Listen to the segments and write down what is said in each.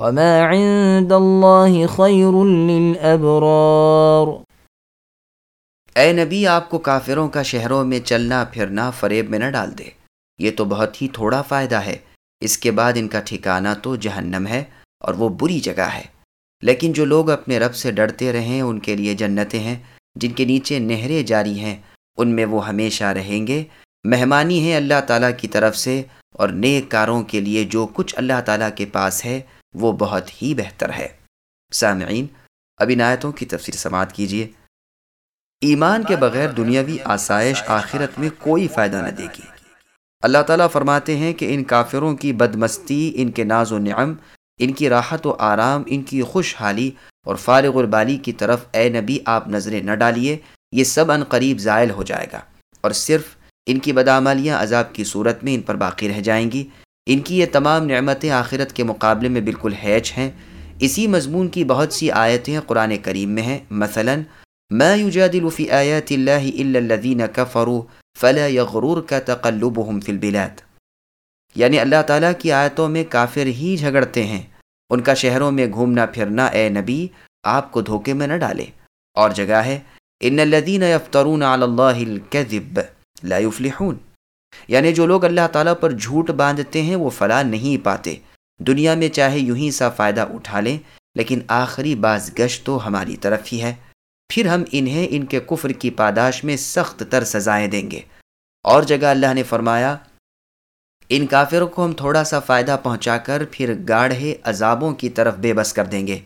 وما عند الله خير للأبرار اے نبی، آپ کو کافروں کا شہروں میں چلنا، پھرنا فریب میں نہ ڈال دے۔ یہ تو بہت ہی تھوڑا فائدہ ہے۔ اس کے بعد ان کا ٹھکانہ تو جہنم ہے اور وہ بری جگہ ہے۔ لیکن جو لوگ اپنے رب سے ڈرتے رہیں، ان کے لیے جنتیں ہیں۔ جن کے نیچے نہریں جاری ہیں، ان میں وہ ہمیشہ رہیں گے۔ مہمانی ہیں اللہ تعالیٰ کی طرف سے اور نیک کاروں کے لیے جو کچھ اللہ تعالیٰ کے پاس ہے وہ بہت ہی بہتر ہے۔ سامعین، اب آیتوں کی تفسیر سماعت کیجیے ایمان کے بغیر دنیاوی آسائش آخرت میں کوئی فائدہ نہ دے گی اللہ تعالیٰ فرماتے ہیں کہ ان کافروں کی بدمستی، ان کے ناز و نعم، ان کی راحت و آرام، ان کی خوشحالی اور فارغ البالی کی طرف اے نبی آپ نظریں نہ ڈالیے، یہ سب ان قریب زائل ہو جائے گا۔ اور صرف ان کی بدعمالیاں عذاب کی صورت میں ان پر باقی رہ جائیں گی۔ ان کی یہ تمام نعمتیں آخرت کے مقابلے میں بالکل ہیچ ہیں۔ اسی مضمون کی بہت سی آیتیں قرآن کریم میں ہیں۔ مثلا، ما يجادل في آيات الله إلا الذين كفروا فلا يغرور کا تقلب البلاد۔ یعنی اللہ تعالیٰ کی آیتوں میں کافر ہی جھگڑتے ہیں۔ ان کا شہروں میں گھومنا پھرنا اے نبی، آپ کو دھوکے میں نہ ڈالے۔ اور جگہ ہے ان الذين يفترون على الله الكذب لا يفلحون۔ یعنی جو لوگ اللہ تعالیٰ پر جھوٹ باندھتے ہیں وہ فلاح نہیں پاتے۔ دنیا میں چاہے یوں ہی سا فائدہ اٹھا لیں، لیکن آخری باز گشت تو ہماری طرف ہی ہے۔ پھر ہم انہیں ان کے کفر کی پاداش میں سخت تر سزائیں دیں گے۔ اور جگہ اللہ نے فرمایا، ان کافروں کو ہم تھوڑا سا فائدہ پہنچا کر پھر گاڑھے عذابوں کی طرف بے بس کر دیں گے۔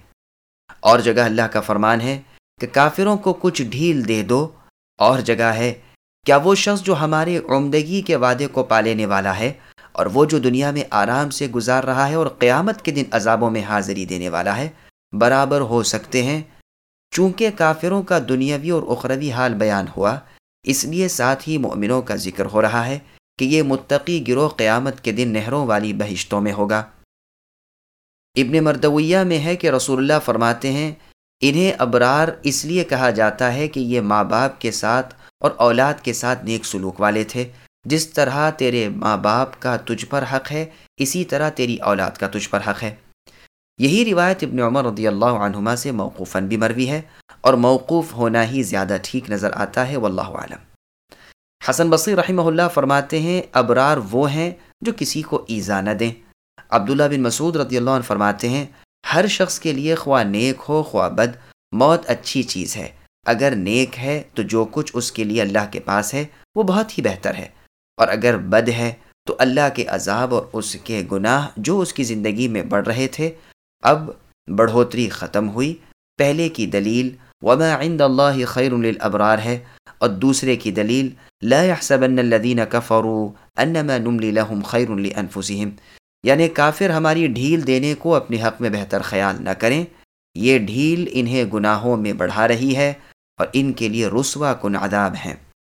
اور جگہ اللہ کا فرمان ہے کہ کافروں کو کچھ ڈھیل دے دو۔ اور جگہ ہے کیا وہ شخص جو ہمارے عمدگی کے وعدے کو پالینے والا ہے اور وہ جو دنیا میں آرام سے گزار رہا ہے اور قیامت کے دن عذابوں میں حاضری دینے والا ہے، برابر ہو سکتے ہیں۔ چونکہ کافروں کا دنیاوی اور اخروی حال بیان ہوا، اس لیے ساتھ ہی مؤمنوں کا ذکر ہو رہا ہے کہ یہ متقی گروہ قیامت کے دن نہروں والی بہشتوں میں ہوگا۔ ابن مردویہ میں ہے کہ رسول اللہ فرماتے ہیں، انہیں ابرار اس لیے کہا جاتا ہے کہ یہ ماں باپ کے ساتھ اور اولاد کے ساتھ نیک سلوک والے تھے۔ جس طرح تیرے ماں باپ کا تجھ پر حق ہے، اسی طرح تیری اولاد کا تجھ پر حق ہے۔ یہی روایت ابن عمر رضی اللہ عنہما سے موقوفاً بھی مروی ہے اور موقوف ہونا ہی زیادہ ٹھیک نظر آتا ہے، واللہ عالم حسن بصیر رحمہ اللہ فرماتے ہیں، ابرار وہ ہیں جو کسی کو ایزا نہ دیں۔ عبداللہ بن مسعود رضی اللہ عنہ فرماتے ہیں، ہر شخص کے لیے خواہ نیک ہو، خواہ بد، موت اچھی چیز ہے۔ اگر نیک ہے تو جو کچھ اس کے لیے اللہ کے پاس ہے، وہ بہت ہی بہتر ہے۔ اور اگر بد ہے تو اللہ کے عذاب اور اس کے گناہ جو اس کی زندگی میں بڑھ رہے تھے، اب بڑھوتری ختم ہوئی۔ پہلے کی دلیل، وما عند اللہ خیر للابرار ہے۔ اور دوسرے کی دلیل، لا يحسبن الذين كفروا انما نملي لهم خیر لانفسهم یعنی کافر ہماری ڈھیل دینے کو اپنے حق میں بہتر خیال نہ کریں۔ یہ ڈھیل انہیں گناہوں میں بڑھا رہی ہے۔ اور ان کے لیے رسوا کن عذاب ہیں۔